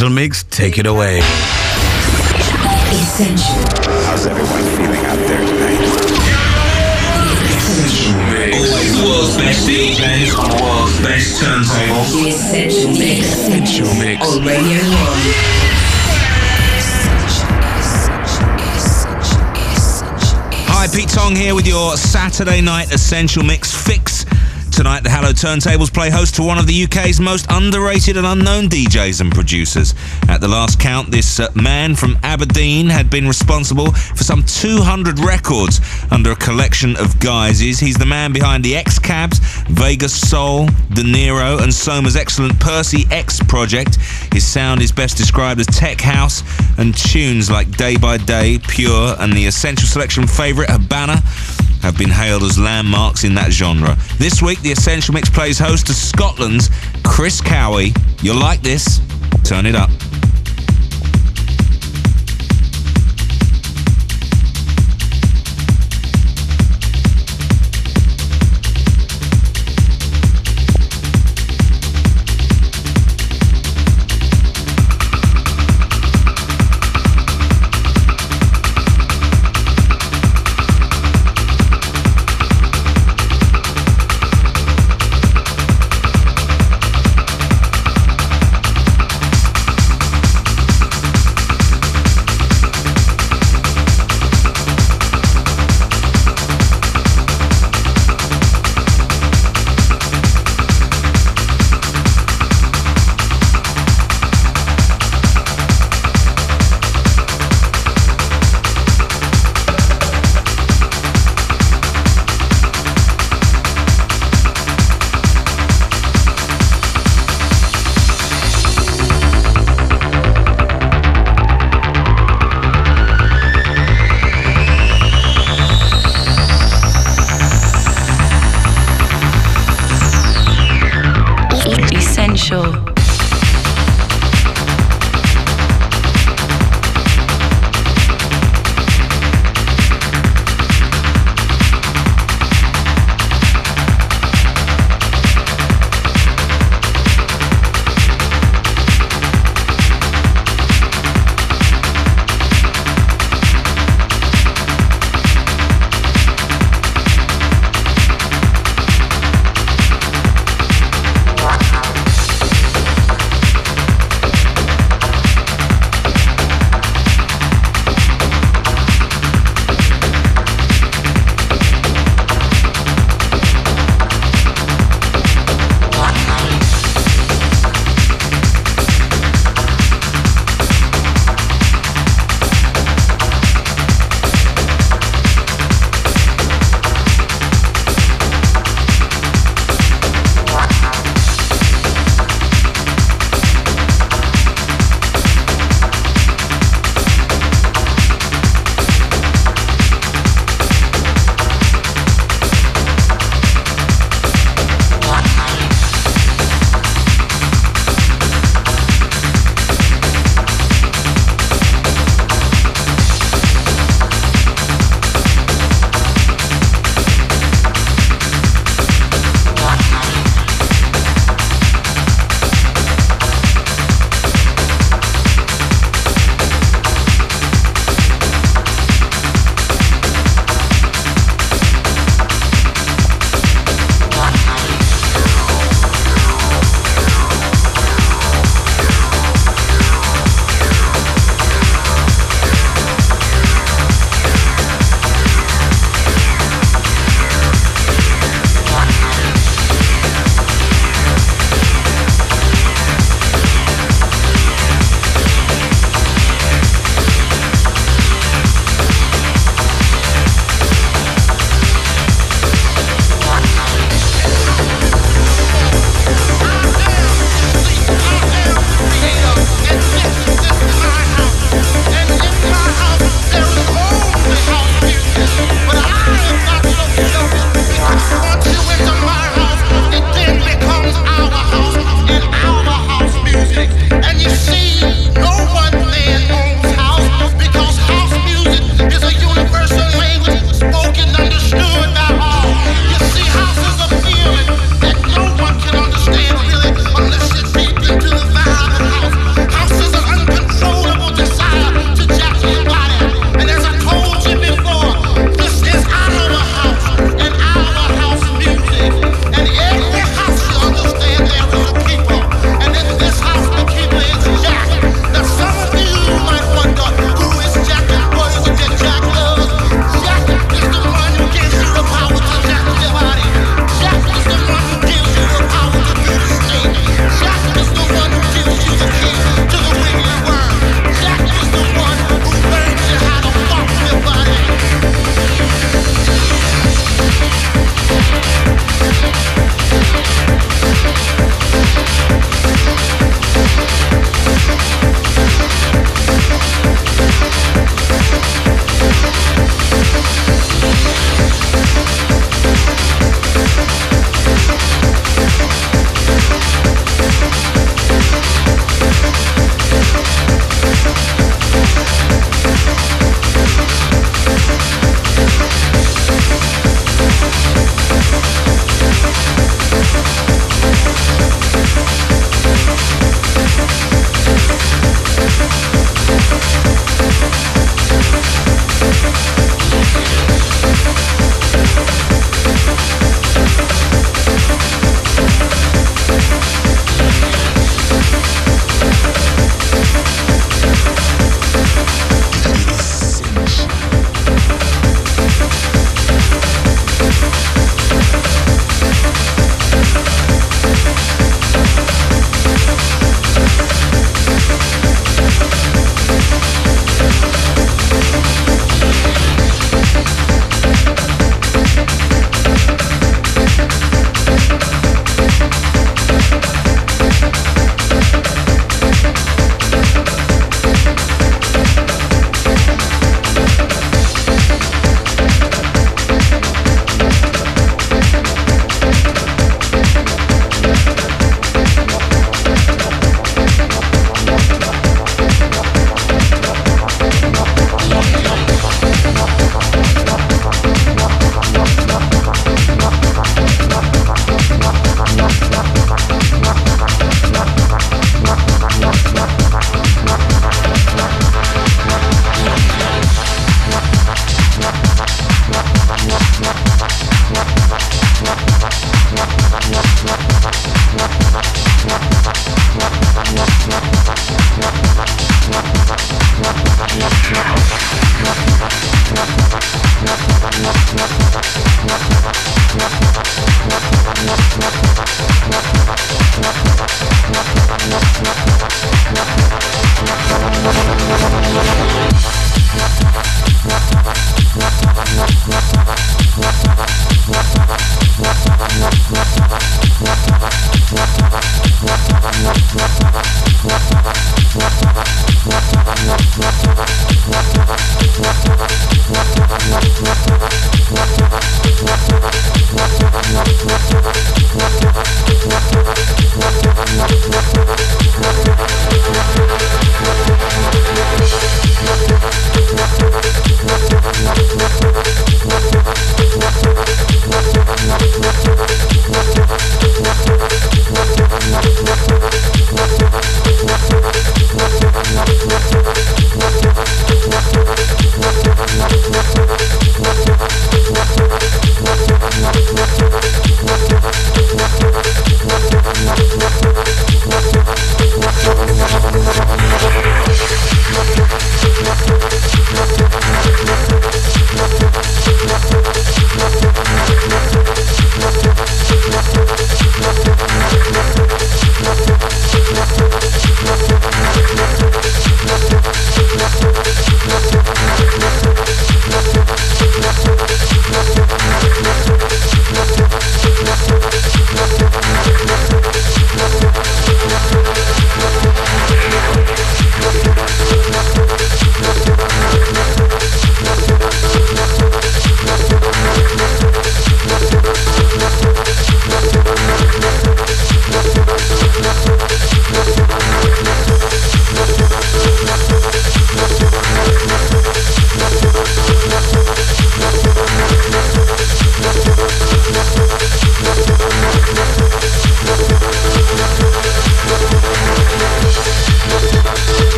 Essential Mix, take it away. Essential. How's everyone feeling out there tonight? Essential Mix. Always the world's best DJs on the world's best turntables. The Essential Mix. Essential Mix. On Radio 1. Hi, Pete Tong here with your Saturday night Essential Mix fix Tonight, the Hello Turntables play host to one of the UK's most underrated and unknown DJs and producers. At the last count, this uh, man from Aberdeen had been responsible for some 200 records under a collection of guises. He's the man behind the X Cabs, Vegas Soul, De Niro, and Soma's excellent Percy X project. His sound is best described as tech house, and tunes like Day by Day, Pure, and the Essential Selection favourite Habana have been hailed as landmarks in that genre. This week, the Essential Mix plays host to Scotland's Chris Cowie. You'll like this. Turn it up.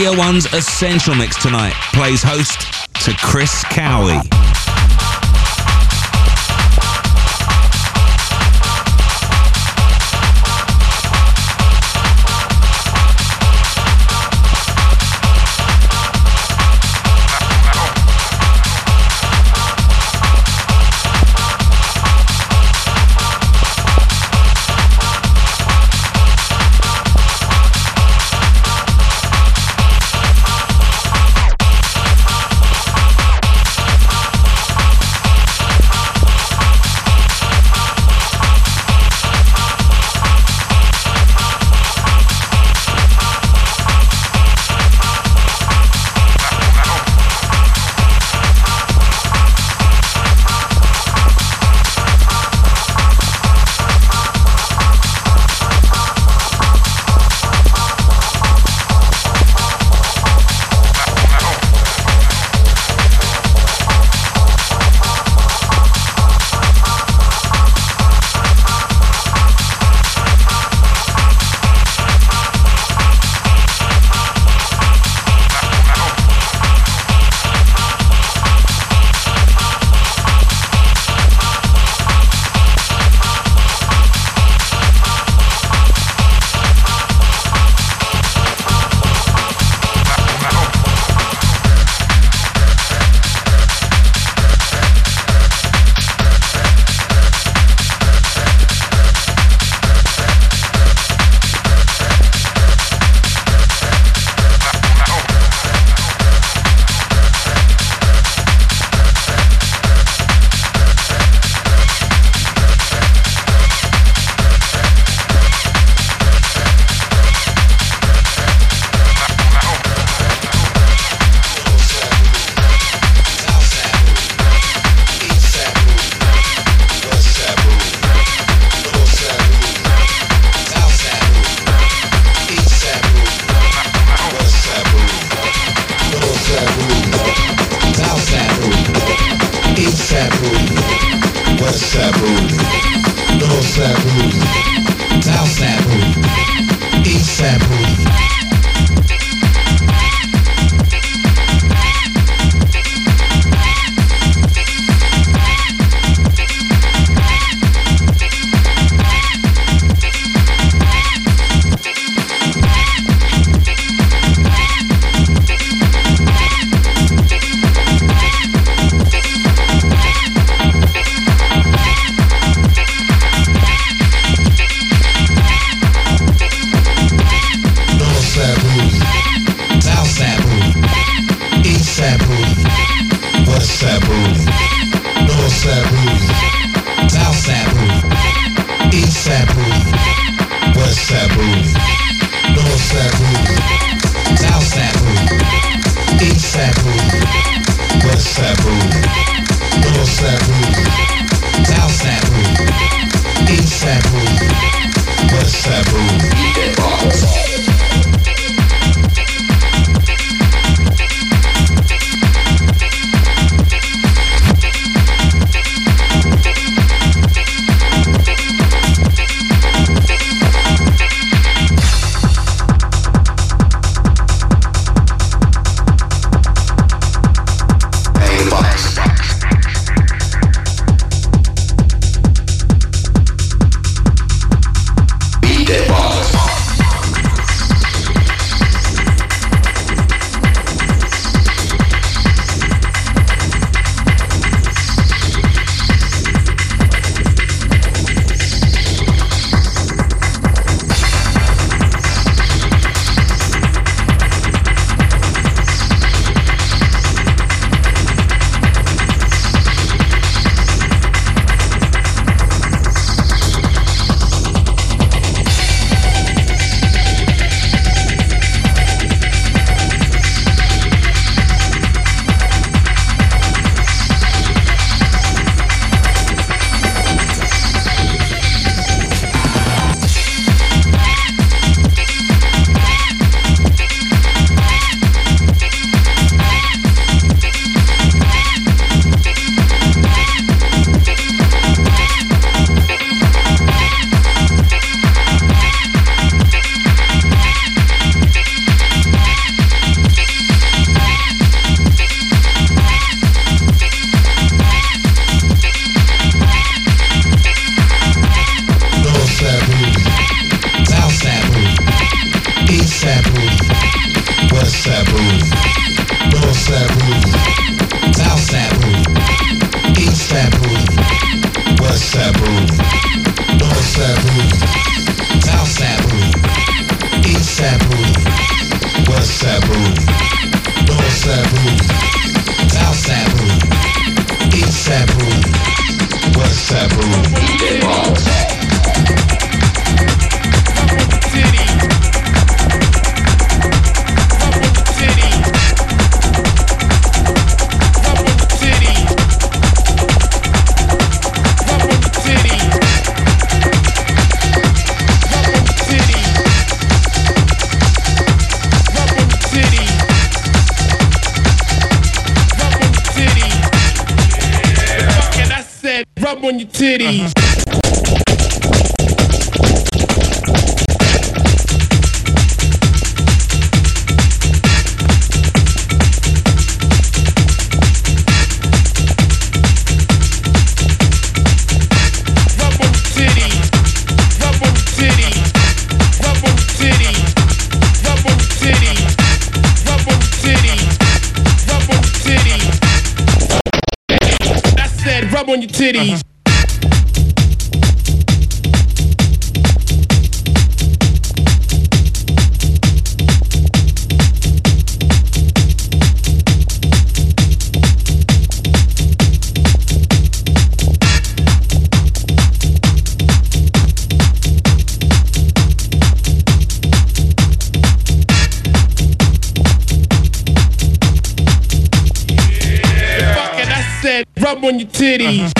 Radio 1's Essential Mix tonight plays host to Chris Cowie. titties. Uh-huh.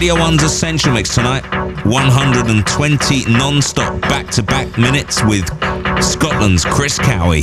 Radio 1's Essential Mix tonight. 120 non-stop back-to-back minutes with Scotland's Chris Cowie.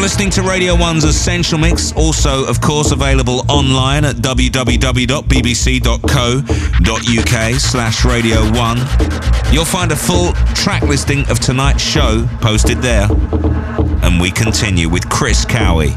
You're listening to Radio 1's Essential Mix, also, of course, available online at www.bbc.co.uk slash Radio 1. You'll find a full track listing of tonight's show posted there. And we continue with Chris Cowie.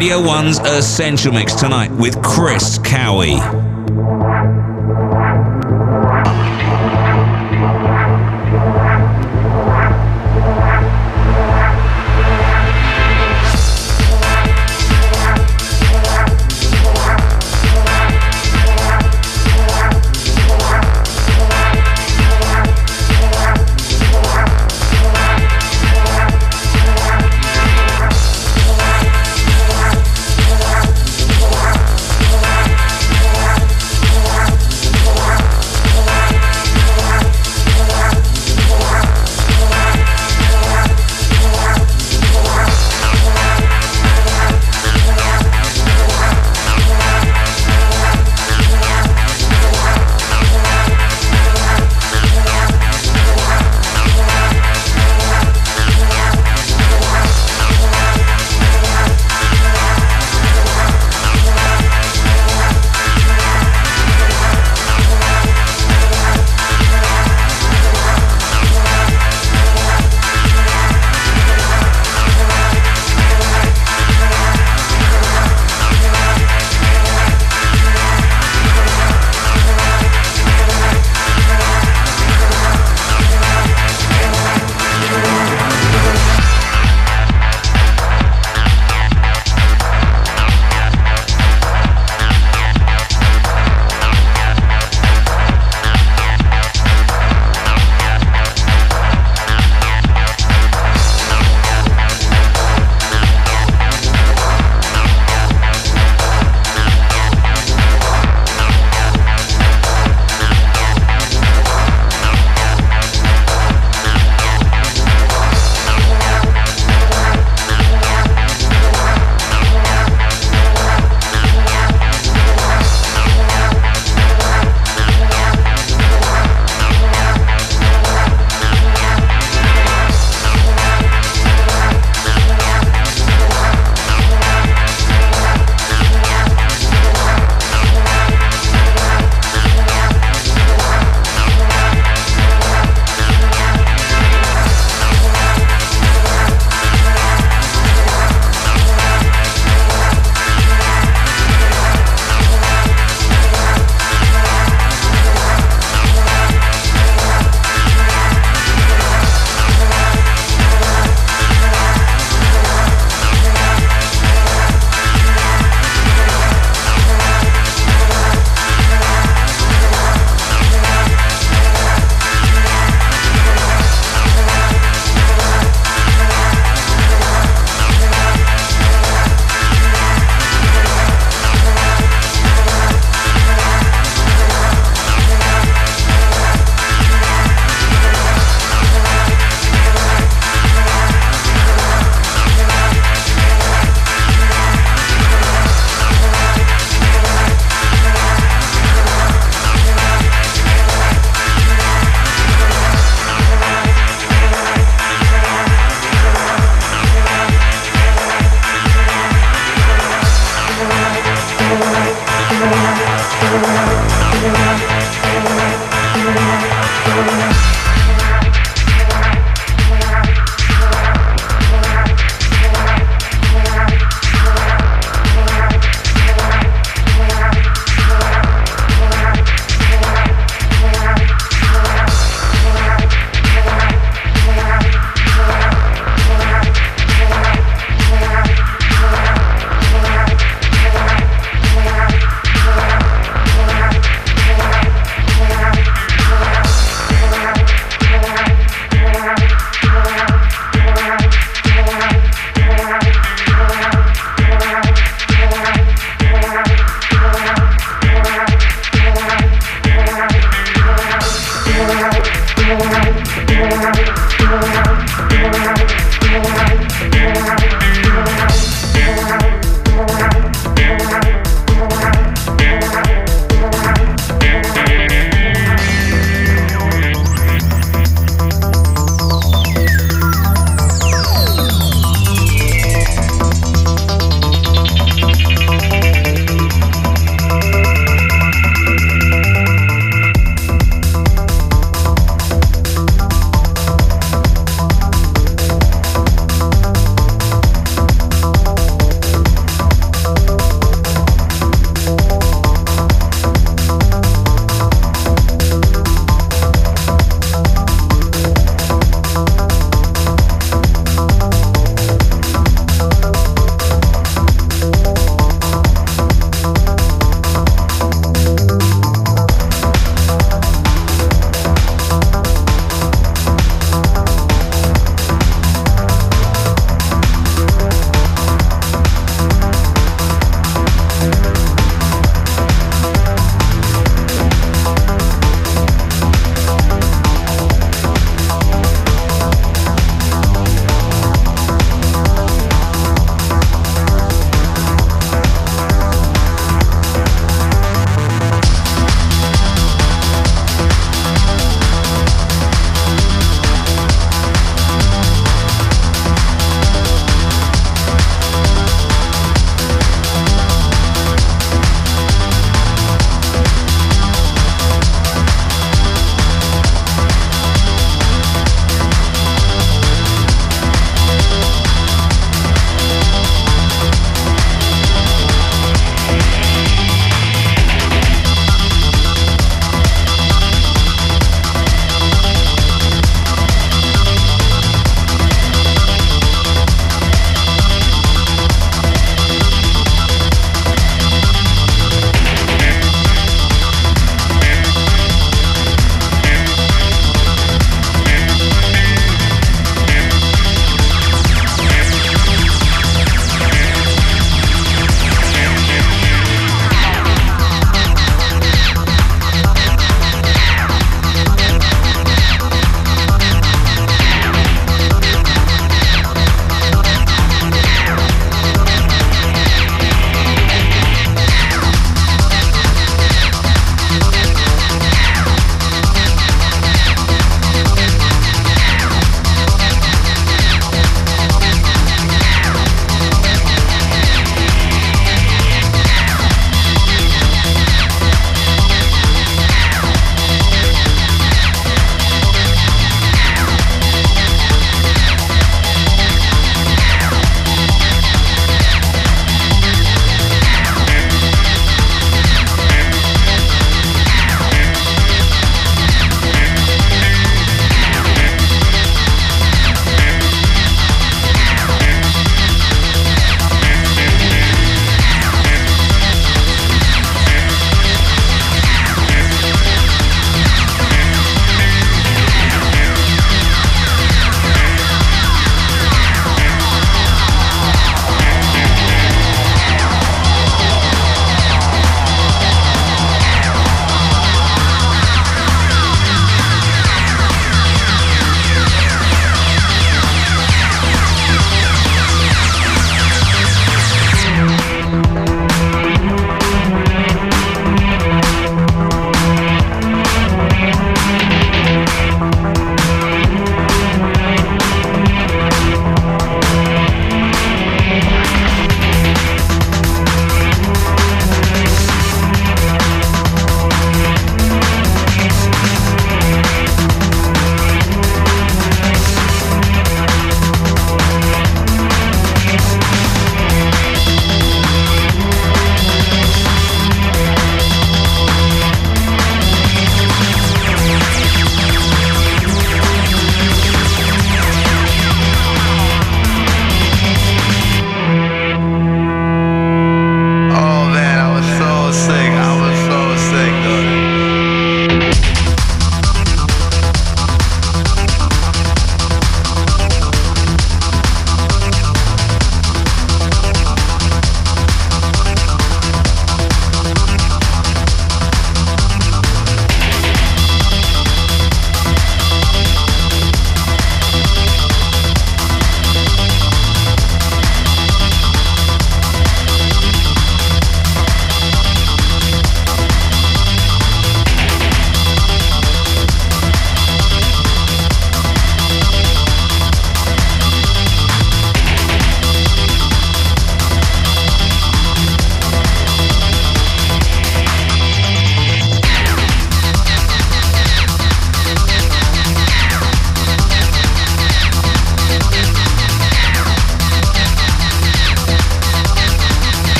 Radio 1's Essential Mix tonight with Chris Cowie.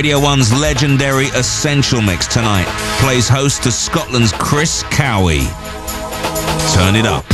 Radio 1's legendary Essential Mix tonight plays host to Scotland's Chris Cowie. Turn it up.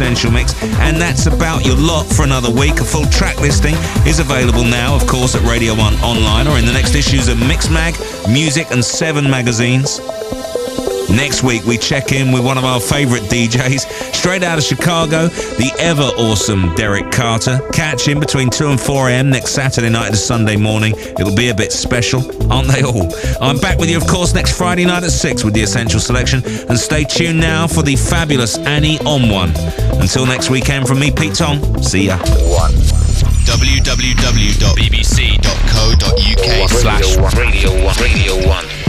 Essential Mix. And that's about your lot for another week. A full track listing is available now, of course, at Radio 1 online or in the next issues of Mixmag, Muzik, and Seven magazines. Next week, we check in with one of our favourite DJs, straight out of Chicago, the ever awesome Derrick Carter. Catch him between 2 and 4 a.m. next Saturday night to Sunday morning. It'll be a bit special, aren't they all? I'm back with you, of course, next Friday night at 6 with the Essential Selection. And stay tuned now for the fabulous Annie on One. Until next weekend, from me, Pete Tong, see ya. One. www.bbc.co.uk slash Radio 1. Radio 1.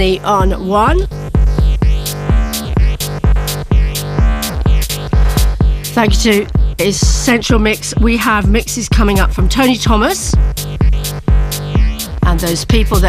Annie on one. Thank you to Essential Mix. We have mixes coming up from Tony Thomas and those people that